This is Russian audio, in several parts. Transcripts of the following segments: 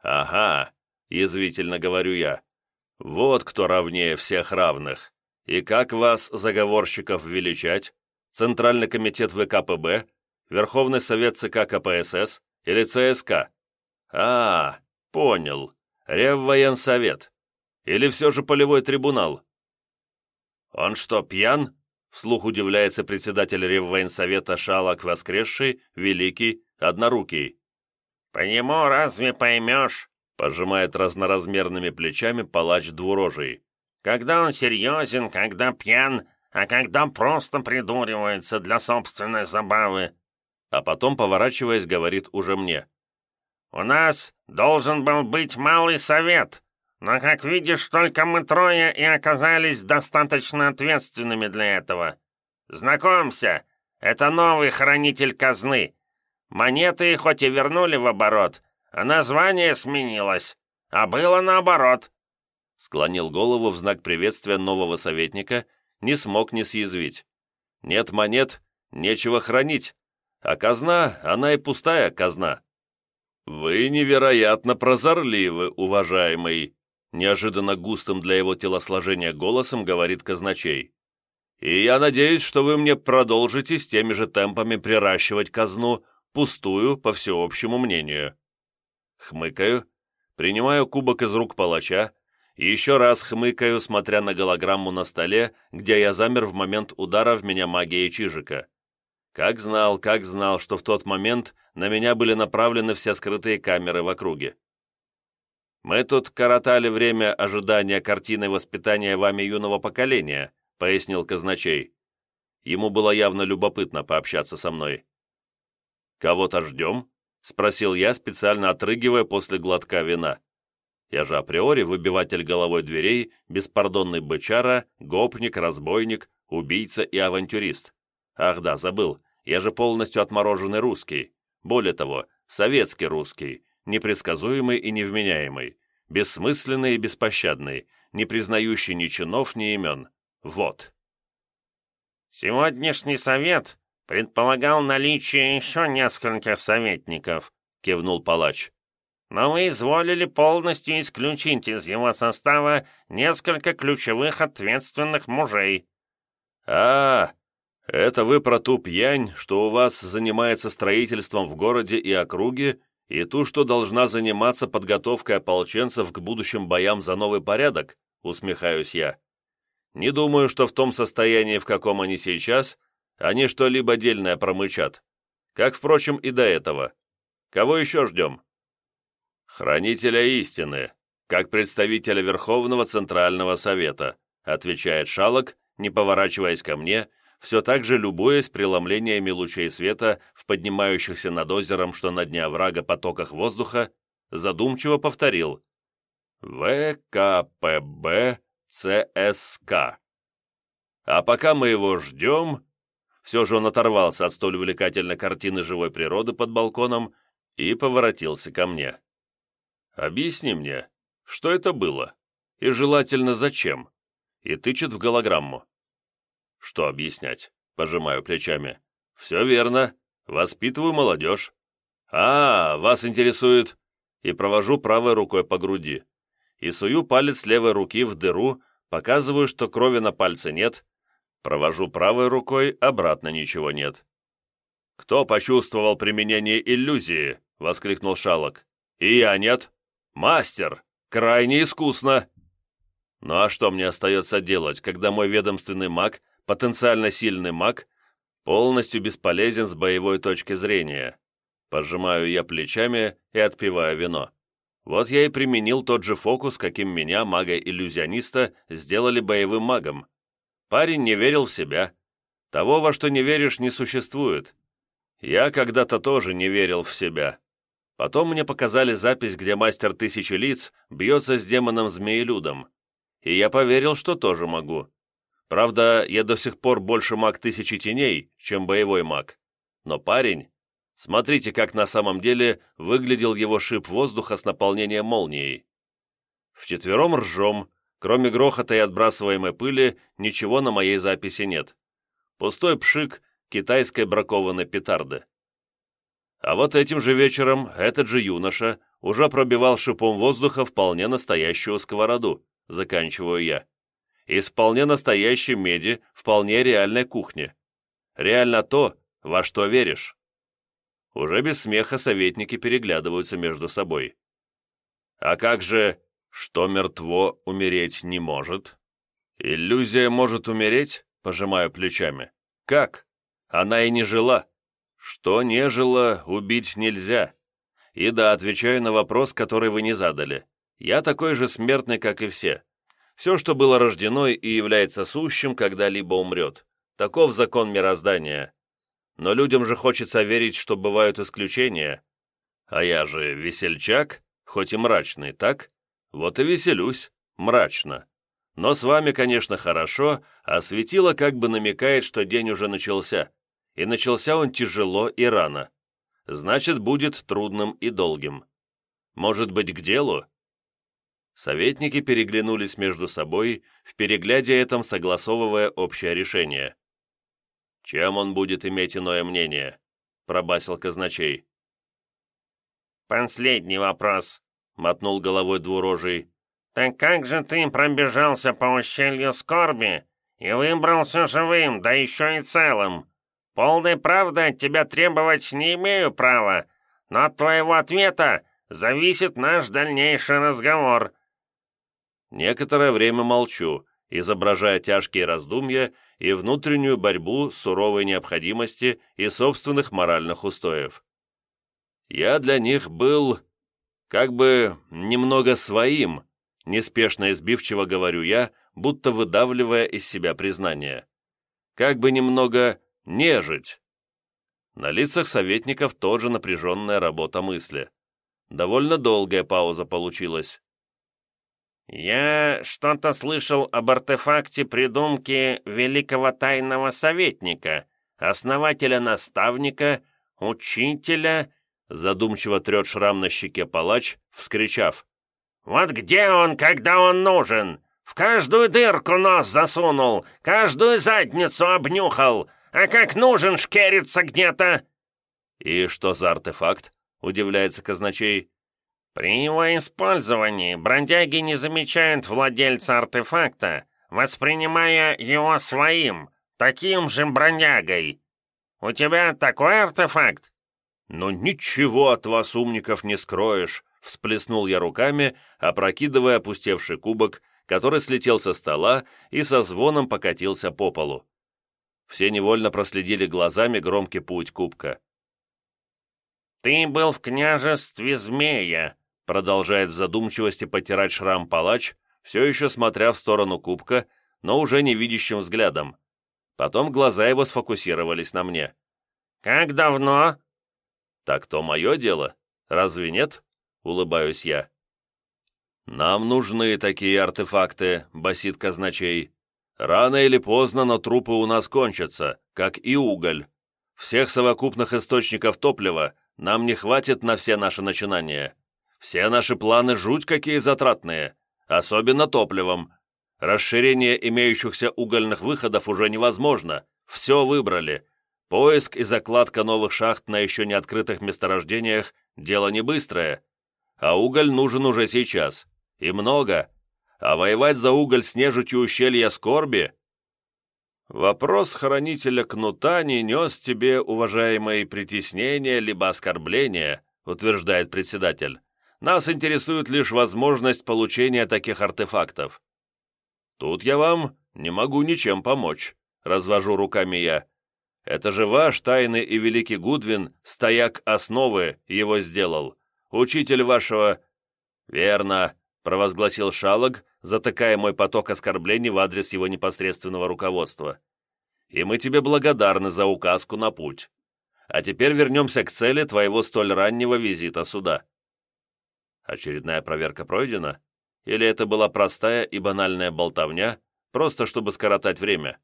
«Ага», — язвительно говорю я, — «вот кто равнее всех равных. И как вас, заговорщиков, величать? Центральный комитет ВКПБ? Верховный совет ЦК КПСС? Или ЦСК? А, понял. Реввоенсовет. Или все же полевой трибунал? Он что, пьян? Вслух удивляется председатель Реввоенсовета Шалок Воскресший, Великий, Однорукий. «По нему разве поймешь?» Пожимает разноразмерными плечами палач двурожий. «Когда он серьезен, когда пьян, а когда просто придуривается для собственной забавы». А потом, поворачиваясь, говорит уже мне. «У нас должен был быть малый совет, но, как видишь, только мы трое и оказались достаточно ответственными для этого. Знакомься, это новый хранитель казны. Монеты хоть и вернули в оборот, а название сменилось, а было наоборот». Склонил голову в знак приветствия нового советника, не смог не съязвить. «Нет монет, нечего хранить, а казна, она и пустая казна». «Вы невероятно прозорливы, уважаемый», неожиданно густым для его телосложения голосом говорит казначей. «И я надеюсь, что вы мне продолжите с теми же темпами приращивать казну, пустую, по всеобщему мнению». Хмыкаю, принимаю кубок из рук палача, и еще раз хмыкаю, смотря на голограмму на столе, где я замер в момент удара в меня магией Чижика. Как знал, как знал, что в тот момент на меня были направлены все скрытые камеры в округе. «Мы тут коротали время ожидания картины воспитания вами юного поколения», пояснил казначей. Ему было явно любопытно пообщаться со мной. «Кого-то ждем?» — спросил я, специально отрыгивая после глотка вина. Я же априори выбиватель головой дверей, беспардонный бычара, гопник, разбойник, убийца и авантюрист. Ах да, забыл, я же полностью отмороженный русский. Более того, советский русский, непредсказуемый и невменяемый, бессмысленный и беспощадный, не признающий ни чинов, ни имен. Вот. «Сегодняшний совет предполагал наличие еще нескольких советников», — кивнул палач. «Но вы изволили полностью исключить из его состава несколько ключевых ответственных мужей». «А, это вы про ту пьянь, что у вас занимается строительством в городе и округе, и ту, что должна заниматься подготовкой ополченцев к будущим боям за новый порядок?» усмехаюсь я. «Не думаю, что в том состоянии, в каком они сейчас, они что-либо дельное промычат. Как, впрочем, и до этого. Кого еще ждем? Хранителя истины, как представителя Верховного Центрального Совета, отвечает Шалок, не поворачиваясь ко мне, все так же любуясь преломлениями лучей света в поднимающихся над озером, что на дне оврага потоках воздуха, задумчиво повторил «ВКПБ ЦСК». А пока мы его ждем, все же он оторвался от столь увлекательной картины живой природы под балконом и поворотился ко мне. «Объясни мне, что это было? И желательно зачем?» И тычет в голограмму. «Что объяснять?» – пожимаю плечами. «Все верно. Воспитываю молодежь». «А, вас интересует...» И провожу правой рукой по груди. И сую палец левой руки в дыру, показываю, что крови на пальце нет, Провожу правой рукой, обратно ничего нет. «Кто почувствовал применение иллюзии?» — воскликнул Шалок. «И я нет. Мастер! Крайне искусно!» «Ну а что мне остается делать, когда мой ведомственный маг, потенциально сильный маг, полностью бесполезен с боевой точки зрения?» Пожимаю я плечами и отпиваю вино. Вот я и применил тот же фокус, каким меня, мага-иллюзиониста, сделали боевым магом. Парень не верил в себя. Того, во что не веришь, не существует. Я когда-то тоже не верил в себя. Потом мне показали запись, где мастер тысячи лиц бьется с демоном-змеелюдом. И я поверил, что тоже могу. Правда, я до сих пор больше маг тысячи теней, чем боевой маг. Но парень... Смотрите, как на самом деле выглядел его шип воздуха с наполнением молнией. Вчетвером ржем, Кроме грохота и отбрасываемой пыли, ничего на моей записи нет. Пустой пшик китайской бракованной петарды. А вот этим же вечером этот же юноша, уже пробивал шипом воздуха вполне настоящую сковороду, заканчиваю я. Из вполне настоящей меди вполне реальной кухни. Реально то, во что веришь. Уже без смеха советники переглядываются между собой. А как же, что мертво умереть не может? Иллюзия может умереть? Пожимаю плечами. Как? Она и не жила. Что не жила, убить нельзя. И да, отвечаю на вопрос, который вы не задали. Я такой же смертный, как и все. Все, что было рождено и является сущим, когда-либо умрет. Таков закон мироздания. Но людям же хочется верить, что бывают исключения. А я же весельчак, хоть и мрачный, так? Вот и веселюсь, мрачно. Но с вами, конечно, хорошо, а светило как бы намекает, что день уже начался. И начался он тяжело и рано. Значит, будет трудным и долгим. Может быть, к делу? Советники переглянулись между собой, в перегляде этом согласовывая общее решение. «Чем он будет иметь иное мнение?» — пробасил казначей. «Последний вопрос», — мотнул головой двурожий. «Так как же ты пробежался по ущелью скорби и выбрался живым, да еще и целым? Полной правды от тебя требовать не имею права, но от твоего ответа зависит наш дальнейший разговор». Некоторое время молчу, изображая тяжкие раздумья и внутреннюю борьбу суровой необходимости и собственных моральных устоев. Я для них был как бы немного своим, неспешно и сбивчиво говорю я, будто выдавливая из себя признание. Как бы немного нежить. На лицах советников тоже напряженная работа мысли. Довольно долгая пауза получилась. «Я что-то слышал об артефакте придумки великого тайного советника, основателя-наставника, учителя задумчиво трет шрам на щеке палач, вскричав. «Вот где он, когда он нужен? В каждую дырку нос засунул, каждую задницу обнюхал, а как нужен шкерится где-то!» «И что за артефакт?» — удивляется казначей. «При его использовании бродяги не замечают владельца артефакта, воспринимая его своим, таким же бродягой. У тебя такой артефакт?» «Но ничего от вас, умников, не скроешь», — всплеснул я руками, опрокидывая опустевший кубок, который слетел со стола и со звоном покатился по полу. Все невольно проследили глазами громкий путь кубка. «Ты был в княжестве змея», — продолжает в задумчивости потирать шрам палач, все еще смотря в сторону кубка, но уже невидящим взглядом. Потом глаза его сфокусировались на мне. «Как давно?» «Так то мое дело, разве нет?» — улыбаюсь я. «Нам нужны такие артефакты», — басит казначей. «Рано или поздно, но трупы у нас кончатся, как и уголь. Всех совокупных источников топлива нам не хватит на все наши начинания. Все наши планы жуть какие затратные, особенно топливом. Расширение имеющихся угольных выходов уже невозможно. Все выбрали. Поиск и закладка новых шахт на еще не открытых месторождениях – дело не быстрое, а уголь нужен уже сейчас, и много, а воевать за уголь с нежитью ущелья скорби – Вопрос хранителя кнута не нес тебе, уважаемые, притеснения либо оскорбления, утверждает председатель. Нас интересует лишь возможность получения таких артефактов. Тут я вам не могу ничем помочь, развожу руками я. Это же ваш тайный и великий Гудвин, стояк основы, его сделал. Учитель вашего...» «Верно», — провозгласил Шалог, затыкая мой поток оскорблений в адрес его непосредственного руководства. «И мы тебе благодарны за указку на путь. А теперь вернемся к цели твоего столь раннего визита сюда». Очередная проверка пройдена? Или это была простая и банальная болтовня, просто чтобы скоротать время?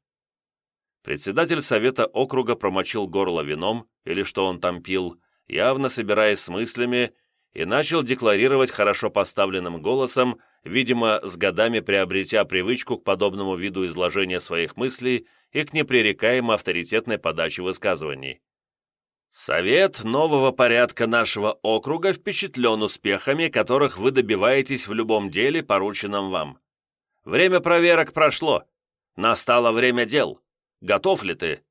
Председатель совета округа промочил горло вином, или что он там пил, явно собираясь с мыслями, и начал декларировать хорошо поставленным голосом, видимо, с годами приобретя привычку к подобному виду изложения своих мыслей и к непререкаемо авторитетной подаче высказываний. Совет нового порядка нашего округа впечатлен успехами, которых вы добиваетесь в любом деле, порученном вам. Время проверок прошло. Настало время дел. Готов ли ты?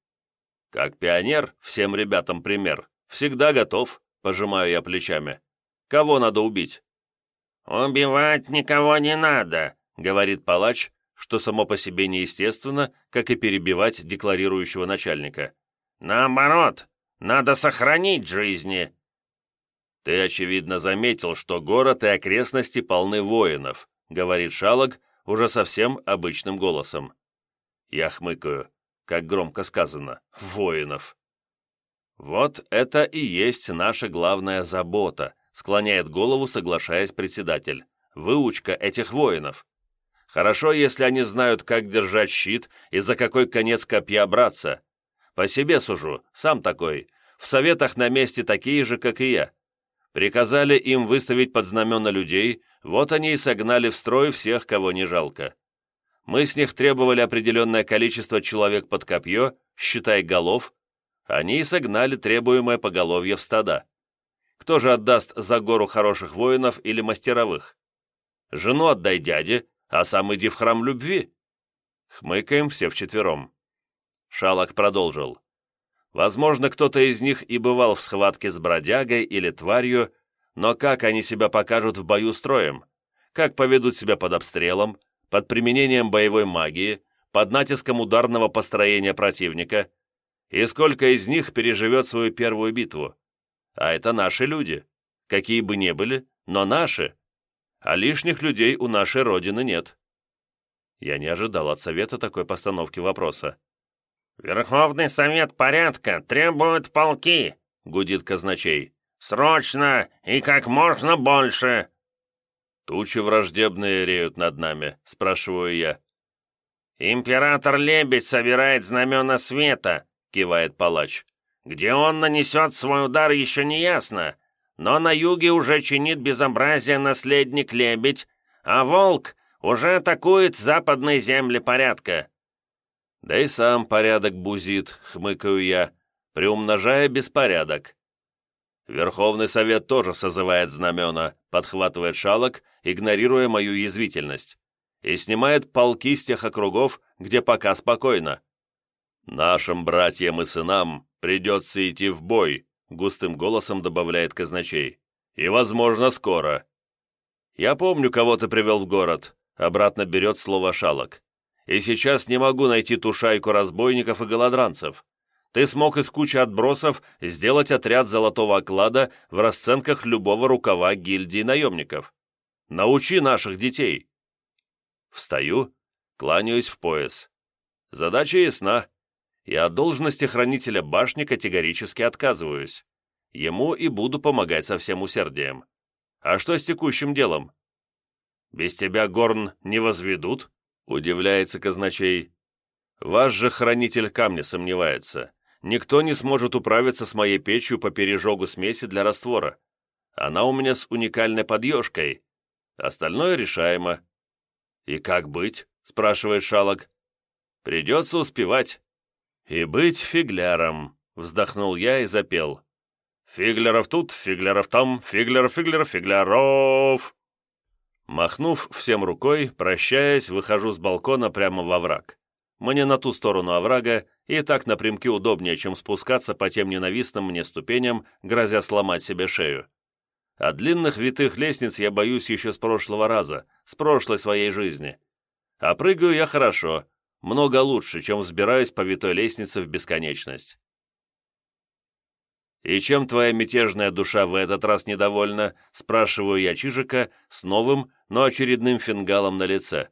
Как пионер, всем ребятам пример. Всегда готов, пожимаю я плечами. Кого надо убить? «Убивать никого не надо», — говорит палач, что само по себе неестественно, как и перебивать декларирующего начальника. «Наоборот, надо сохранить жизни». «Ты, очевидно, заметил, что город и окрестности полны воинов», — говорит Шалок уже совсем обычным голосом. Я хмыкаю, как громко сказано, «воинов». «Вот это и есть наша главная забота», — склоняет голову, соглашаясь председатель. «Выучка этих воинов. Хорошо, если они знают, как держать щит и за какой конец копья браться. По себе сужу, сам такой. В советах на месте такие же, как и я. Приказали им выставить под знамена людей, вот они и согнали в строй всех, кого не жалко. Мы с них требовали определенное количество человек под копье, считай голов, они и согнали требуемое поголовье в стада. Кто же отдаст за гору хороших воинов или мастеровых? Жену отдай дяде, а сам иди в храм любви. Хмыкаем все вчетвером. Шалок продолжил. Возможно, кто-то из них и бывал в схватке с бродягой или тварью, но как они себя покажут в бою строем? Как поведут себя под обстрелом, под применением боевой магии, под натиском ударного построения противника? И сколько из них переживет свою первую битву? А это наши люди. Какие бы ни были, но наши. А лишних людей у нашей Родины нет. Я не ожидал от Совета такой постановки вопроса. «Верховный совет порядка требует полки», — гудит казначей. «Срочно и как можно больше!» «Тучи враждебные реют над нами», — спрашиваю я. «Император-лебедь собирает знамена света», — кивает палач. «Где он нанесет свой удар, еще не ясно, но на юге уже чинит безобразие наследник-лебедь, а волк уже атакует западные земли порядка. Да и сам порядок бузит, хмыкаю я, приумножая беспорядок. Верховный совет тоже созывает знамена, подхватывает шалок, игнорируя мою язвительность, и снимает полки с тех округов, где пока спокойно. «Нашим братьям и сынам придется идти в бой», густым голосом добавляет казначей. «И, возможно, скоро». «Я помню, кого ты привел в город», обратно берет слово шалок и сейчас не могу найти ту шайку разбойников и голодранцев. Ты смог из кучи отбросов сделать отряд золотого оклада в расценках любого рукава гильдии наемников. Научи наших детей. Встаю, кланяюсь в пояс. Задача ясна. Я от должности хранителя башни категорически отказываюсь. Ему и буду помогать со всем усердием. А что с текущим делом? Без тебя горн не возведут? Удивляется казначей. Ваш же хранитель камня сомневается. Никто не сможет управиться с моей печью по пережогу смеси для раствора. Она у меня с уникальной подъежкой. Остальное решаемо. «И как быть?» — спрашивает Шалок. «Придется успевать». «И быть фигляром», — вздохнул я и запел. «Фиглеров тут, фиглеров там, фиглер, фиглер, фигляров!» Махнув всем рукой, прощаясь, выхожу с балкона прямо во враг. Мне на ту сторону оврага и так напрямки удобнее, чем спускаться по тем ненавистным мне ступеням, грозя сломать себе шею. А длинных витых лестниц я боюсь еще с прошлого раза, с прошлой своей жизни. А прыгаю я хорошо, много лучше, чем взбираюсь по витой лестнице в бесконечность. «И чем твоя мятежная душа в этот раз недовольна?» – спрашиваю я Чижика с новым, но очередным фингалом на лице.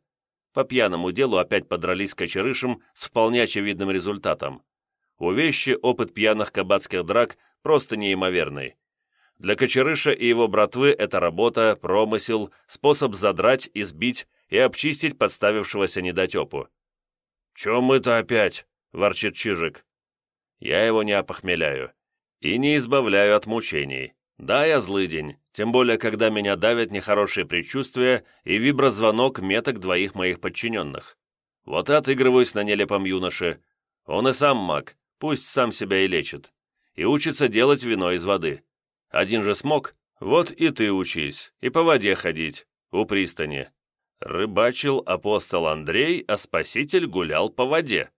По пьяному делу опять подрались с кочерышем с вполне очевидным результатом. У вещи опыт пьяных кабацких драк просто неимоверный. Для кочерыша и его братвы это работа, промысел, способ задрать, избить и обчистить подставившегося недотепу. «Чем мы-то опять?» – ворчит Чижик. Я его не опохмеляю и не избавляю от мучений. Да, я злый день, тем более, когда меня давят нехорошие предчувствия и виброзвонок меток двоих моих подчиненных. Вот и отыгрываюсь на нелепом юноше. Он и сам маг, пусть сам себя и лечит. и учится делать вино из воды. Один же смог, вот и ты учись, и по воде ходить, у пристани. Рыбачил апостол Андрей, а спаситель гулял по воде.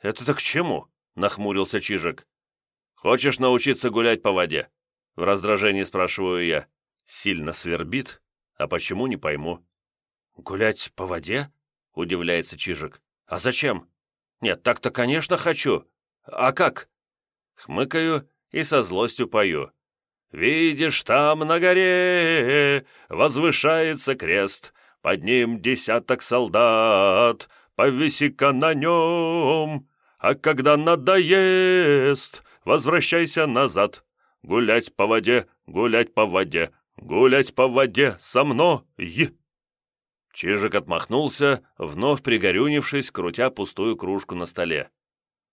«Это-то к чему?» — нахмурился Чижик. «Хочешь научиться гулять по воде?» В раздражении спрашиваю я. Сильно свербит? А почему, не пойму. «Гулять по воде?» — удивляется Чижик. «А зачем?» «Нет, так-то, конечно, хочу. А как?» Хмыкаю и со злостью пою. «Видишь, там на горе возвышается крест, под ним десяток солдат, повиси-ка на нем, а когда надоест, возвращайся назад. Гулять по воде, гулять по воде, гулять по воде со мной!» Чижик отмахнулся, вновь пригорюнившись, крутя пустую кружку на столе.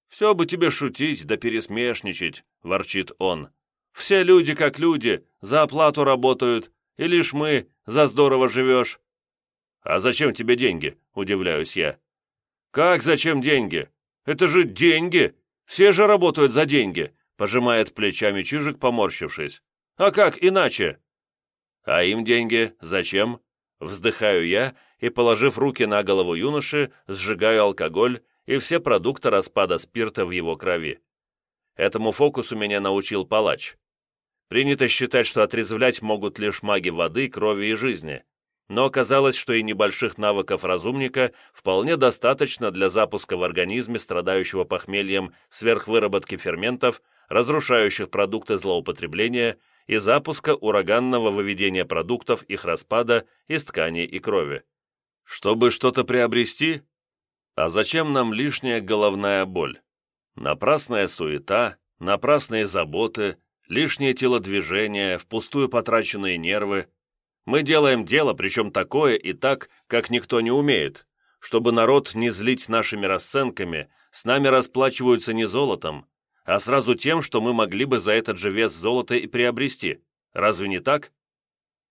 «Все бы тебе шутить да пересмешничать», — ворчит он. «Все люди как люди, за оплату работают, и лишь мы за здорово живешь. «А зачем тебе деньги?» – удивляюсь я. «Как зачем деньги? Это же деньги! Все же работают за деньги!» – пожимает плечами Чижик, поморщившись. «А как иначе?» «А им деньги зачем?» Вздыхаю я и, положив руки на голову юноши, сжигаю алкоголь и все продукты распада спирта в его крови. Этому фокусу меня научил палач. Принято считать, что отрезвлять могут лишь маги воды, крови и жизни но оказалось, что и небольших навыков разумника вполне достаточно для запуска в организме страдающего похмельем сверхвыработки ферментов, разрушающих продукты злоупотребления и запуска ураганного выведения продуктов их распада из тканей и крови. Чтобы что-то приобрести? А зачем нам лишняя головная боль? Напрасная суета, напрасные заботы, лишнее телодвижение, впустую потраченные нервы – мы делаем дело, причем такое и так, как никто не умеет. Чтобы народ не злить нашими расценками, с нами расплачиваются не золотом, а сразу тем, что мы могли бы за этот же вес золота и приобрести. Разве не так?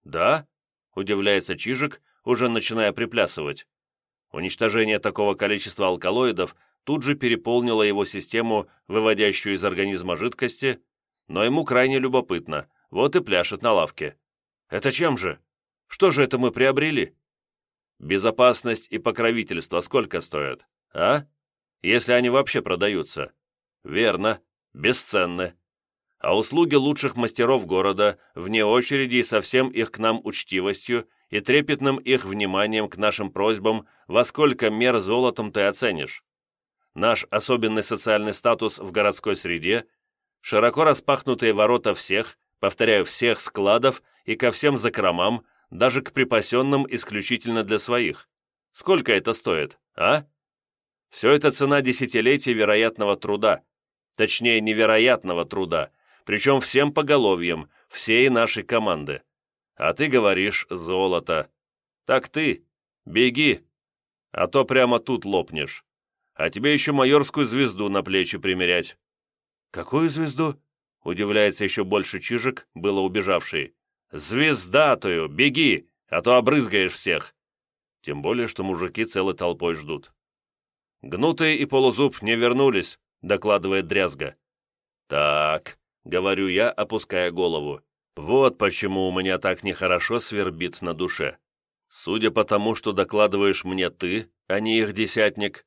Да, удивляется Чижик, уже начиная приплясывать. Уничтожение такого количества алкалоидов тут же переполнило его систему, выводящую из организма жидкости, но ему крайне любопытно, вот и пляшет на лавке. «Это чем же?» Что же это мы приобрели? Безопасность и покровительство сколько стоят, а? Если они вообще продаются. Верно, бесценны. А услуги лучших мастеров города, вне очереди и со всем их к нам учтивостью и трепетным их вниманием к нашим просьбам, во сколько мер золотом ты оценишь. Наш особенный социальный статус в городской среде, широко распахнутые ворота всех, повторяю, всех складов и ко всем закромам, даже к припасенным исключительно для своих. Сколько это стоит, а? Все это цена десятилетий вероятного труда, точнее невероятного труда, причем всем поголовьем, всей нашей команды. А ты говоришь «золото». Так ты, беги, а то прямо тут лопнешь. А тебе еще майорскую звезду на плечи примерять. «Какую звезду?» — удивляется еще больше Чижик, было убежавший. «Звездатую! Беги, а то обрызгаешь всех!» Тем более, что мужики целой толпой ждут. «Гнутый и полузуб не вернулись», — докладывает Дрязга. «Так», — говорю я, опуская голову. «Вот почему у меня так нехорошо свербит на душе. Судя по тому, что докладываешь мне ты, а не их десятник,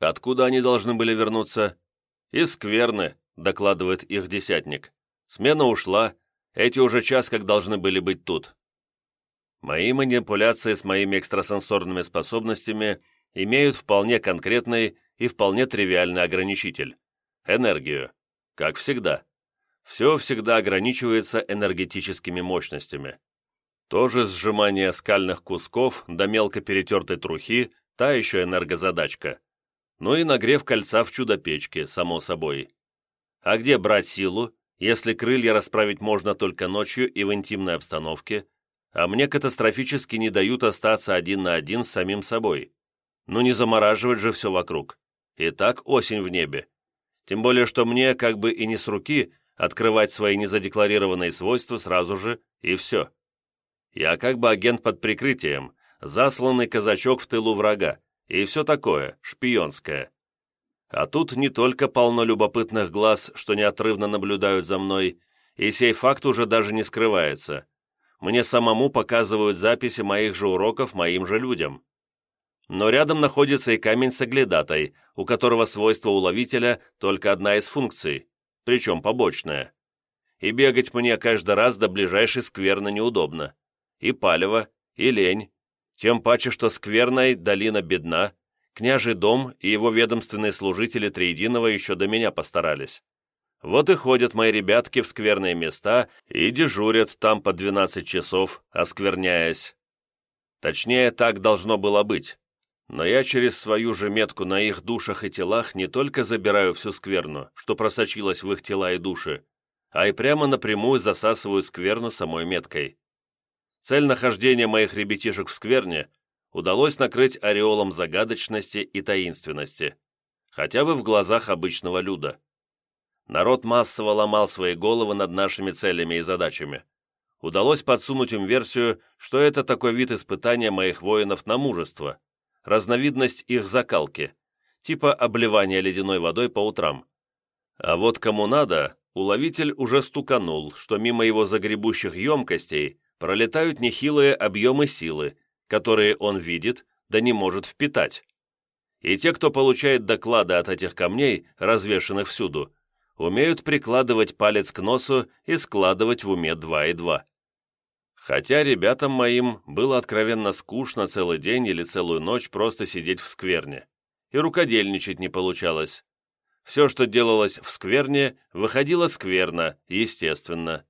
откуда они должны были вернуться?» «Из скверны», — докладывает их десятник. «Смена ушла, эти уже час как должны были быть тут. Мои манипуляции с моими экстрасенсорными способностями имеют вполне конкретный и вполне тривиальный ограничитель – энергию, как всегда. Все всегда ограничивается энергетическими мощностями. Тоже сжимание скальных кусков до мелко перетертой трухи – та еще энергозадачка. Ну и нагрев кольца в чудо-печке, само собой. А где брать силу, если крылья расправить можно только ночью и в интимной обстановке, а мне катастрофически не дают остаться один на один с самим собой. Ну не замораживать же все вокруг. И так осень в небе. Тем более, что мне как бы и не с руки открывать свои незадекларированные свойства сразу же, и все. Я как бы агент под прикрытием, засланный казачок в тылу врага, и все такое, шпионское. А тут не только полно любопытных глаз, что неотрывно наблюдают за мной, и сей факт уже даже не скрывается. Мне самому показывают записи моих же уроков моим же людям. Но рядом находится и камень с оглядатой, у которого свойство уловителя только одна из функций, причем побочная. И бегать мне каждый раз до ближайшей скверны неудобно. И палево, и лень. Тем паче, что скверной долина бедна, княжий дом и его ведомственные служители Триединого еще до меня постарались. Вот и ходят мои ребятки в скверные места и дежурят там по 12 часов, оскверняясь. Точнее, так должно было быть. Но я через свою же метку на их душах и телах не только забираю всю скверну, что просочилась в их тела и души, а и прямо напрямую засасываю скверну самой меткой. Цель нахождения моих ребятишек в скверне удалось накрыть ореолом загадочности и таинственности, хотя бы в глазах обычного люда. Народ массово ломал свои головы над нашими целями и задачами. Удалось подсунуть им версию, что это такой вид испытания моих воинов на мужество, разновидность их закалки, типа обливания ледяной водой по утрам. А вот кому надо, уловитель уже стуканул, что мимо его загребущих емкостей пролетают нехилые объемы силы, которые он видит, да не может впитать. И те, кто получает доклады от этих камней, развешанных всюду, умеют прикладывать палец к носу и складывать в уме два и два. Хотя ребятам моим было откровенно скучно целый день или целую ночь просто сидеть в скверне. И рукодельничать не получалось. Все, что делалось в скверне, выходило скверно, естественно.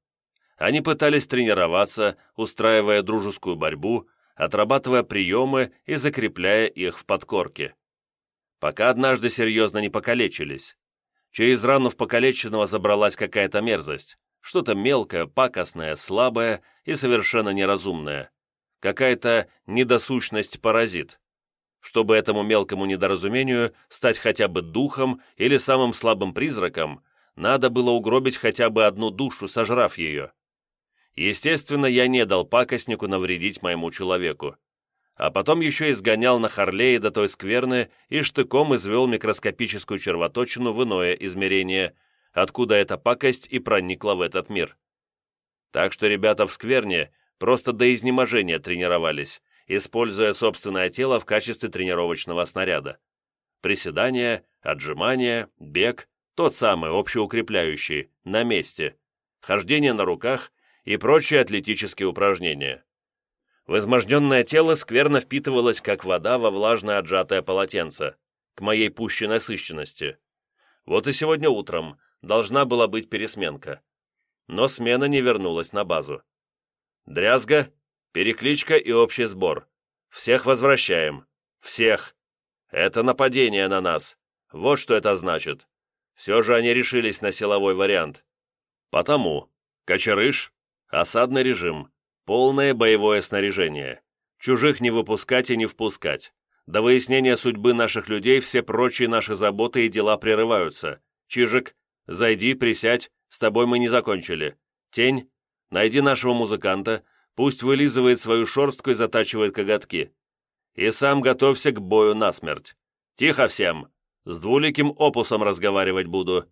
Они пытались тренироваться, устраивая дружескую борьбу, отрабатывая приемы и закрепляя их в подкорке. Пока однажды серьезно не покалечились. Через рану в покалеченного забралась какая-то мерзость. Что-то мелкое, пакостное, слабое и совершенно неразумное. Какая-то недосущность-паразит. Чтобы этому мелкому недоразумению стать хотя бы духом или самым слабым призраком, надо было угробить хотя бы одну душу, сожрав ее. Естественно, я не дал пакостнику навредить моему человеку а потом еще изгонял на Харлее до той скверны и штыком извел микроскопическую червоточину в иное измерение, откуда эта пакость и проникла в этот мир. Так что ребята в скверне просто до изнеможения тренировались, используя собственное тело в качестве тренировочного снаряда. Приседания, отжимания, бег, тот самый общеукрепляющий, на месте, хождение на руках и прочие атлетические упражнения. Возможденное тело скверно впитывалось, как вода во влажное отжатое полотенце, к моей пущей насыщенности. Вот и сегодня утром должна была быть пересменка. Но смена не вернулась на базу. Дрязга, перекличка и общий сбор. Всех возвращаем. Всех. Это нападение на нас. Вот что это значит. Все же они решились на силовой вариант. Потому. Кочерыш, осадный режим, Полное боевое снаряжение. Чужих не выпускать и не впускать. До выяснения судьбы наших людей все прочие наши заботы и дела прерываются. Чижик, зайди, присядь, с тобой мы не закончили. Тень, найди нашего музыканта, пусть вылизывает свою шорстку и затачивает коготки. И сам готовься к бою насмерть. Тихо всем! С двуликим опусом разговаривать буду.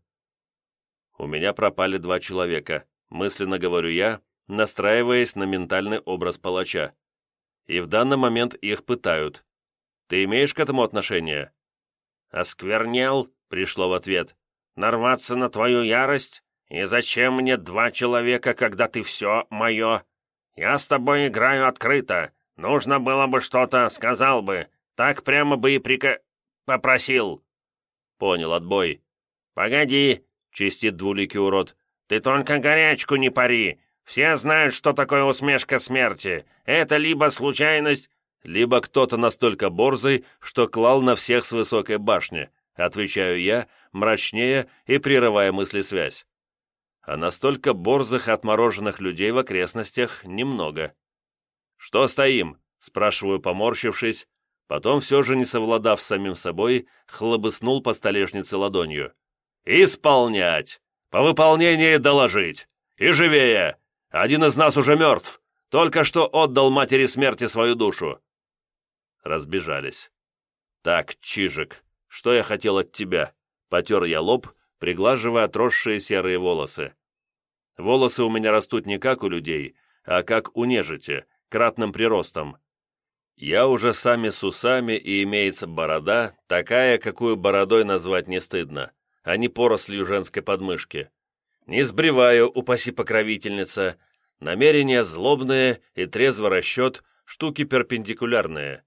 У меня пропали два человека, мысленно говорю я, настраиваясь на ментальный образ палача. И в данный момент их пытают. Ты имеешь к этому отношение?» «Осквернел?» — пришло в ответ. «Нарваться на твою ярость? И зачем мне два человека, когда ты все мое? Я с тобой играю открыто. Нужно было бы что-то, сказал бы. Так прямо бы и прика... попросил». «Понял, отбой». «Погоди», — чистит двуликий урод. «Ты только горячку не пари. Все знают, что такое усмешка смерти. Это либо случайность, либо кто-то настолько борзый, что клал на всех с высокой башни, отвечаю я, мрачнее и прерывая мысли-связь. А настолько борзых отмороженных людей в окрестностях немного. «Что стоим?» – спрашиваю, поморщившись, потом все же, не совладав с самим собой, хлобыснул по столешнице ладонью. «Исполнять! По выполнении доложить! И живее! Один из нас уже мертв. Только что отдал матери смерти свою душу». Разбежались. «Так, Чижик, что я хотел от тебя?» Потер я лоб, приглаживая отросшие серые волосы. Волосы у меня растут не как у людей, а как у нежити, кратным приростом. Я уже сами с усами, и имеется борода, такая, какую бородой назвать не стыдно, а не порослью женской подмышки. Не сбриваю, упаси покровительница. Намерения злобные и трезво расчет, штуки перпендикулярные.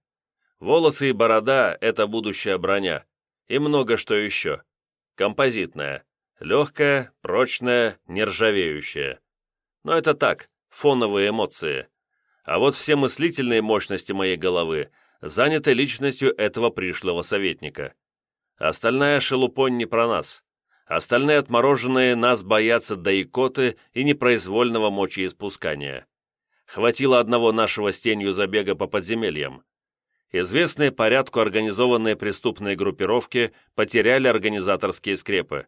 Волосы и борода — это будущая броня. И много что еще. Композитная. Легкая, прочная, нержавеющая. Но это так, фоновые эмоции а вот все мыслительные мощности моей головы заняты личностью этого пришлого советника. Остальная шелупонь не про нас. Остальные отмороженные нас боятся до икоты и непроизвольного мочеиспускания. Хватило одного нашего с тенью забега по подземельям. Известные порядку организованные преступные группировки потеряли организаторские скрепы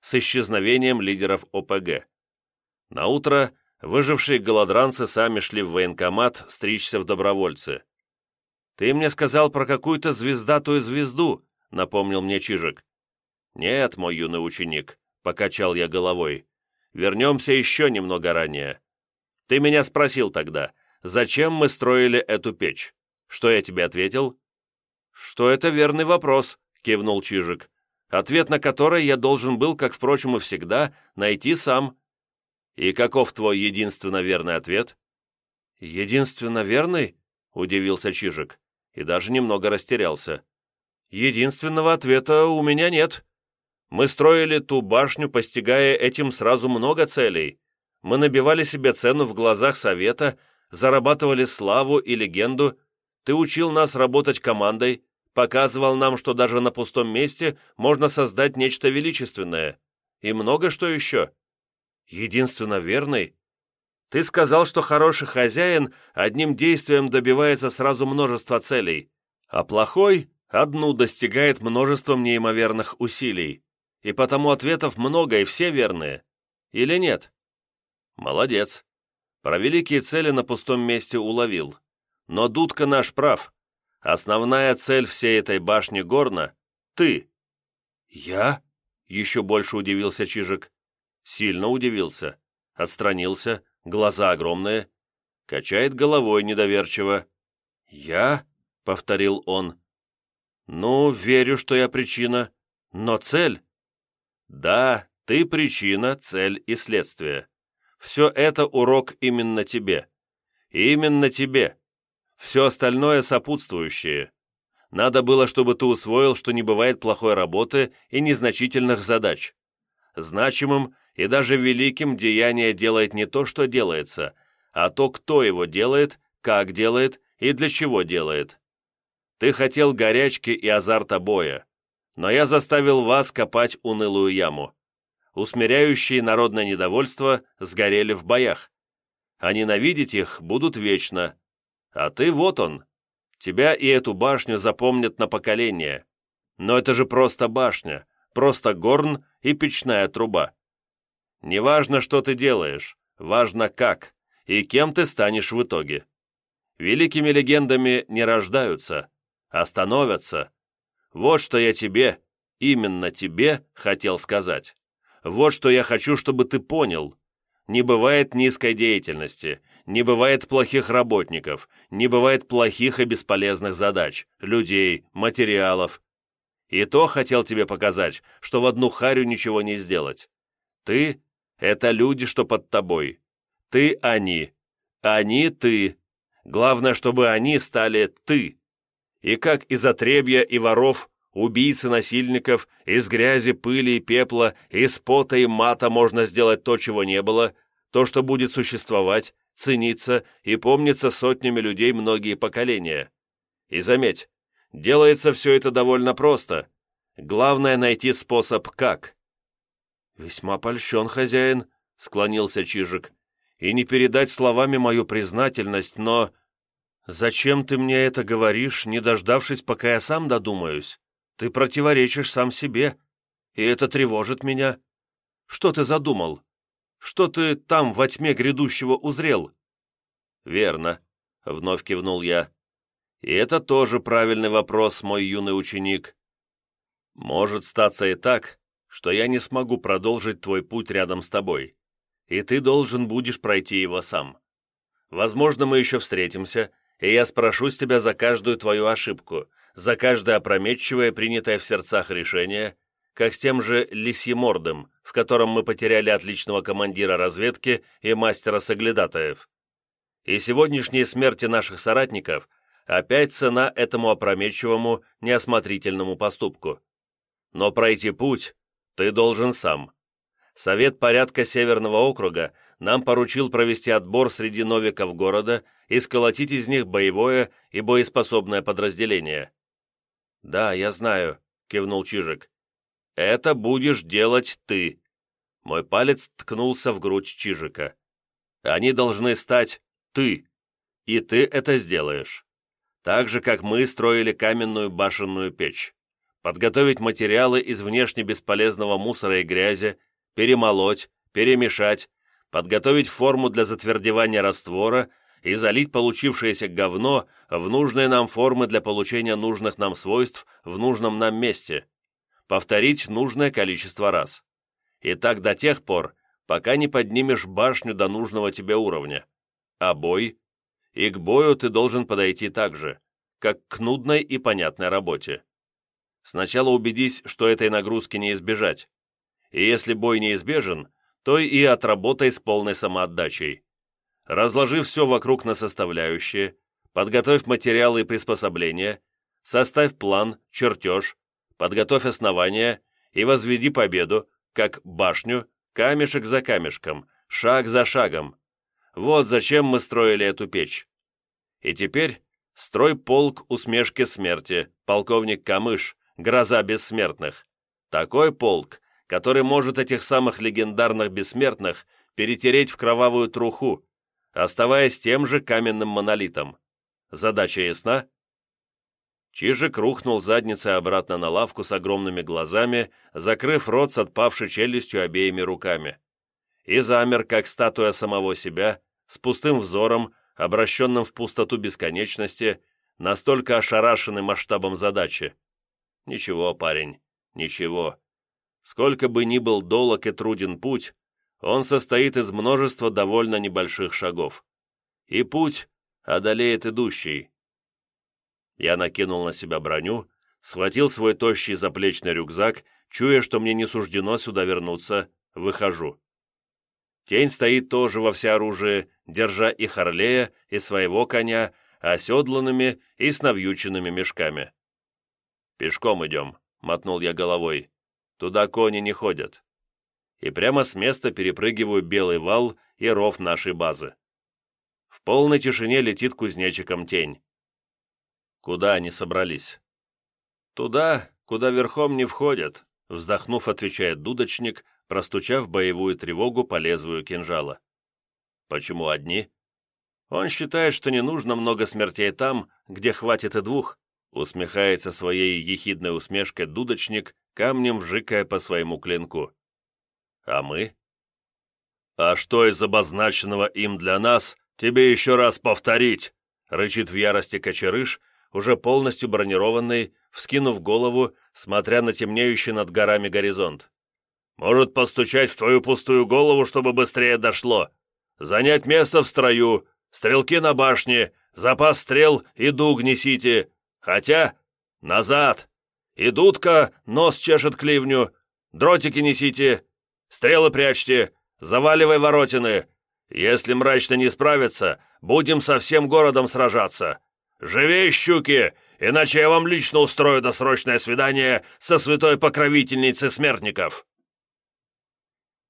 с исчезновением лидеров ОПГ. На утро Выжившие голодранцы сами шли в военкомат стричься в добровольцы. «Ты мне сказал про какую-то звездатую звезду», — напомнил мне Чижик. «Нет, мой юный ученик», — покачал я головой. «Вернемся еще немного ранее. Ты меня спросил тогда, зачем мы строили эту печь? Что я тебе ответил?» «Что это верный вопрос», — кивнул Чижик, ответ на который я должен был, как, впрочем, и всегда, найти сам. «И каков твой единственно верный ответ?» «Единственно верный?» — удивился Чижик и даже немного растерялся. «Единственного ответа у меня нет. Мы строили ту башню, постигая этим сразу много целей. Мы набивали себе цену в глазах совета, зарабатывали славу и легенду. Ты учил нас работать командой, показывал нам, что даже на пустом месте можно создать нечто величественное. И много что еще. «Единственно верный? Ты сказал, что хороший хозяин одним действием добивается сразу множества целей, а плохой одну достигает множеством неимоверных усилий. И потому ответов много, и все верные. Или нет?» «Молодец. Про великие цели на пустом месте уловил. Но Дудка наш прав. Основная цель всей этой башни Горна — ты». «Я?» — еще больше удивился Чижик. Сильно удивился. Отстранился, глаза огромные. Качает головой недоверчиво. «Я?» — повторил он. «Ну, верю, что я причина. Но цель?» «Да, ты причина, цель и следствие. Все это урок именно тебе. Именно тебе. Все остальное сопутствующее. Надо было, чтобы ты усвоил, что не бывает плохой работы и незначительных задач. Значимым и даже великим деяние делает не то, что делается, а то, кто его делает, как делает и для чего делает. Ты хотел горячки и азарта боя, но я заставил вас копать унылую яму. Усмиряющие народное недовольство сгорели в боях. А ненавидеть их будут вечно. А ты вот он. Тебя и эту башню запомнят на поколение. Но это же просто башня, просто горн и печная труба. Не важно, что ты делаешь, важно как и кем ты станешь в итоге. Великими легендами не рождаются, а становятся. Вот что я тебе, именно тебе, хотел сказать. Вот что я хочу, чтобы ты понял. Не бывает низкой деятельности, не бывает плохих работников, не бывает плохих и бесполезных задач, людей, материалов. И то хотел тебе показать, что в одну харю ничего не сделать. Ты это люди, что под тобой. Ты – они. Они – ты. Главное, чтобы они стали ты. И как из отребья и воров, убийц и насильников, из грязи, пыли и пепла, из пота и мата можно сделать то, чего не было, то, что будет существовать, цениться и помниться сотнями людей многие поколения. И заметь, делается все это довольно просто. Главное найти способ «как». «Весьма польщен, хозяин», — склонился Чижик, «и не передать словами мою признательность, но...» «Зачем ты мне это говоришь, не дождавшись, пока я сам додумаюсь? Ты противоречишь сам себе, и это тревожит меня. Что ты задумал? Что ты там во тьме грядущего узрел?» «Верно», — вновь кивнул я. «И это тоже правильный вопрос, мой юный ученик. Может статься и так, что я не смогу продолжить твой путь рядом с тобой, и ты должен будешь пройти его сам. Возможно, мы еще встретимся, и я спрошу с тебя за каждую твою ошибку, за каждое опрометчивое, принятое в сердцах решение, как с тем же Лисьемордом, в котором мы потеряли отличного командира разведки и мастера соглядатаев. И сегодняшние смерти наших соратников опять цена этому опрометчивому, неосмотрительному поступку. Но пройти путь ты должен сам. Совет порядка Северного округа нам поручил провести отбор среди новиков города и сколотить из них боевое и боеспособное подразделение. «Да, я знаю», — кивнул Чижик. «Это будешь делать ты». Мой палец ткнулся в грудь Чижика. «Они должны стать ты, и ты это сделаешь. Так же, как мы строили каменную башенную печь подготовить материалы из внешне бесполезного мусора и грязи, перемолоть, перемешать, подготовить форму для затвердевания раствора и залить получившееся говно в нужные нам формы для получения нужных нам свойств в нужном нам месте, повторить нужное количество раз. И так до тех пор, пока не поднимешь башню до нужного тебе уровня. А бой? И к бою ты должен подойти так же, как к нудной и понятной работе. Сначала убедись, что этой нагрузки не избежать. И если бой неизбежен, то и отработай с полной самоотдачей. Разложи все вокруг на составляющие, подготовь материалы и приспособления, составь план, чертеж, подготовь основания и возведи победу, как башню, камешек за камешком, шаг за шагом. Вот зачем мы строили эту печь. И теперь строй полк усмешки смерти, полковник Камыш, гроза бессмертных. Такой полк, который может этих самых легендарных бессмертных перетереть в кровавую труху, оставаясь тем же каменным монолитом. Задача ясна? Чижик рухнул задницей обратно на лавку с огромными глазами, закрыв рот с отпавшей челюстью обеими руками. И замер, как статуя самого себя, с пустым взором, обращенным в пустоту бесконечности, настолько ошарашенный масштабом задачи. Ничего, парень, ничего. Сколько бы ни был долог и труден путь, он состоит из множества довольно небольших шагов. И путь одолеет идущий. Я накинул на себя броню, схватил свой тощий заплечный рюкзак, чуя, что мне не суждено сюда вернуться, выхожу. Тень стоит тоже во всеоружии, держа и Харлея, и своего коня, оседланными и с навьюченными мешками. «Пешком идем», — мотнул я головой. «Туда кони не ходят». И прямо с места перепрыгиваю белый вал и ров нашей базы. В полной тишине летит кузнечиком тень. Куда они собрались? Туда, куда верхом не входят, вздохнув, отвечает дудочник, простучав боевую тревогу по лезвию кинжала. Почему одни? Он считает, что не нужно много смертей там, где хватит и двух. Усмехается своей ехидной усмешкой дудочник, камнем вжикая по своему клинку. А мы? А что из обозначенного им для нас, тебе еще раз повторить? Рычит в ярости кочерыш, уже полностью бронированный, вскинув голову, смотря на темнеющий над горами горизонт. «Может, постучать в твою пустую голову, чтобы быстрее дошло? Занять место в строю, стрелки на башне, запас стрел и дуг несите, Хотя... Назад! И дудка нос чешет кливню. Дротики несите. Стрелы прячьте. Заваливай воротины. Если мрачно не справится, будем со всем городом сражаться. Живей, щуки, иначе я вам лично устрою досрочное свидание со святой покровительницей смертников».